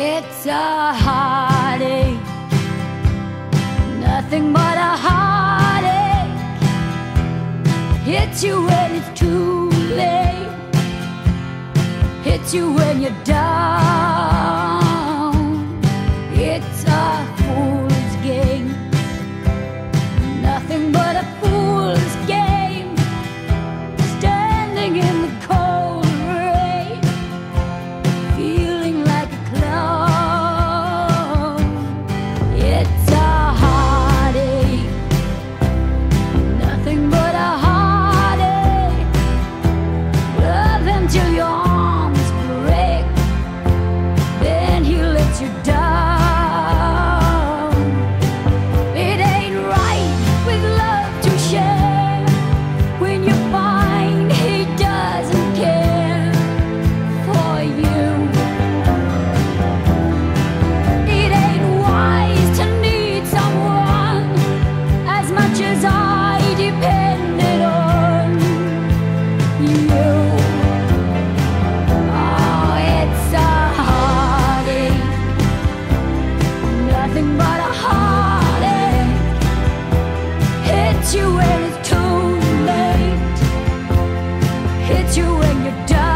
It's a heartache, nothing but a heartache. Hits you when it's too late, hits you when you're down. It's a fool's game, nothing but a fool's game. Standing in you're done.